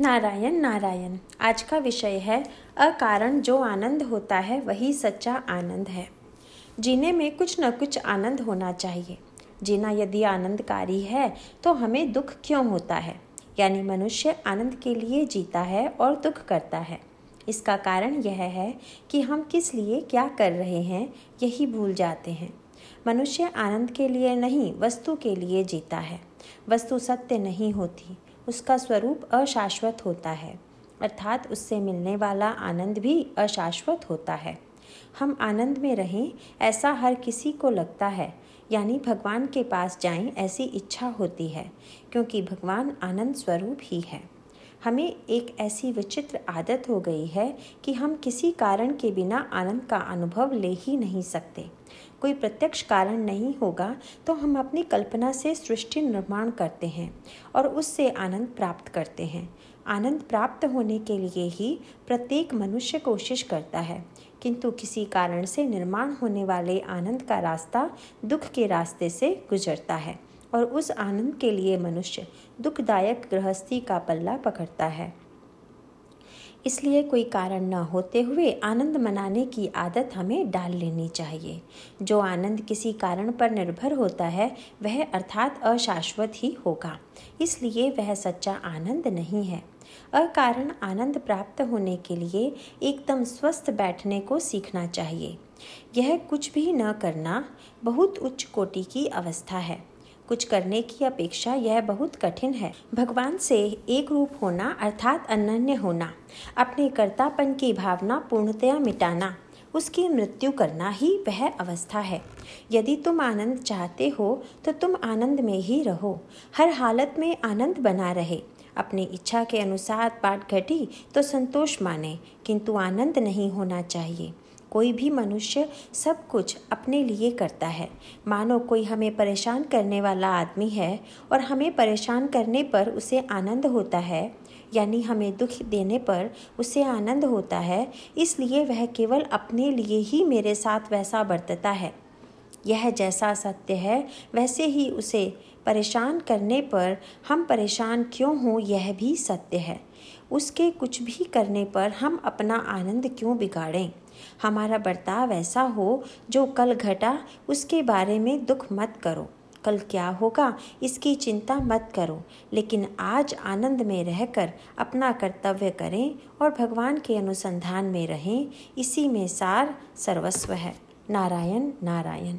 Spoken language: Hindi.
नारायण नारायण। आज का विषय है, अकारण जो आनंद होता है, वही सच्चा आनंद है। जीने में कुछ न कुछ आनंद होना चाहिए। जीना यदि आनंदकारी है तो हमें दुख क्यों होता है? यानी मनुष्य आनंद के लिए जीता है और दुख करता है। इसका कारण यह है कि हम किस लिए क्या कर रहे हैं, यही भूल जाते हैं। मनुष्य आनंद के लिए नहीं, वस्तु के लिए जीता है। वस्तु सत्य नहीं होती। उसका स्वरूप अशाश्वत होता है। अर्थात उससे मिलने वाला आनंद भी अशाश्वत होता है। हम आनंद में रहें, ऐसा हर किसी को लगता है। यानी भगवान के पास जाएँ ऐसी इच्छा होती है, क्योंकि भगवान आनंद स्वरूप ही है। हमें एक ऐसी विचित्र आदत हो गई है कि हम किसी कारण के बिना आनंद का अनुभव ले ही नहीं सकते। कोई प्रत्यक्ष कारण नहीं होगा तो हम अपनी कल्पना से सृष्टि निर्माण करते हैं और उससे आनंद प्राप्त करते हैं। आनंद प्राप्त होने के लिए ही प्रत्येक मनुष्य कोशिश करता है, किंतु किसी कारण से निर्माण होने वाले आनंद का रास्ता दुख के रास्ते से गुजरता है। और उस आनंद के लिए मनुष्य दुखदायक गृहस्थी का पल्ला पकड़ता है। इसलिए कोई कारण न होते हुए आनंद मनाने की आदत हमें डाल लेनी चाहिए। जो आनंद किसी कारण पर निर्भर होता है, वह अर्थात अशाश्वत ही होगा। इसलिए वह सच्चा आनंद नहीं है। अकारण आनंद प्राप्त होने के लिए एकदम स्वस्थ बैठने को सीखना चाहिए। यह कुछ भी न करना बहुत उच्च कोटि की अवस्था है। कुछ करने की अपेक्षा यह बहुत कठिन है। भगवान से एक रूप होना अर्थात अनन्य होना, अपने कर्तापन की भावना पूर्णतया मिटाना, उसकी मृत्यु करना ही वह अवस्था है। यदि तुम आनंद चाहते हो तो तुम आनंद में ही रहो। हर हालत में आनंद बना रहे। अपनी इच्छा के अनुसार पाठ घटी तो संतोष माने, किंतु आनंद नहीं होना चाहिए। कोई भी मनुष्य सब कुछ अपने लिए करता है। मानो कोई हमें परेशान करने वाला आदमी है और हमें परेशान करने पर उसे आनंद होता है, यानी हमें दुख देने पर उसे आनंद होता है, इसलिए वह केवल अपने लिए ही मेरे साथ वैसा बरतता है। यह जैसा सत्य है, वैसे ही उसे परेशान करने पर हम परेशान क्यों हों, यह भी सत्य है। उसके कुछ भी करने पर हम अपना आनंद क्यों बिगाड़ें? हमारा बर्ताव ऐसा हो, जो कल घटा, उसके बारे में दुख मत करो। कल क्या होगा, इसकी चिंता मत करो। लेकिन आज आनंद में रहकर अपना कर्तव्य करें और भगवान के अनुसंधान में रहें, इसी में सार सर्वस्व है। नारायण नारायण।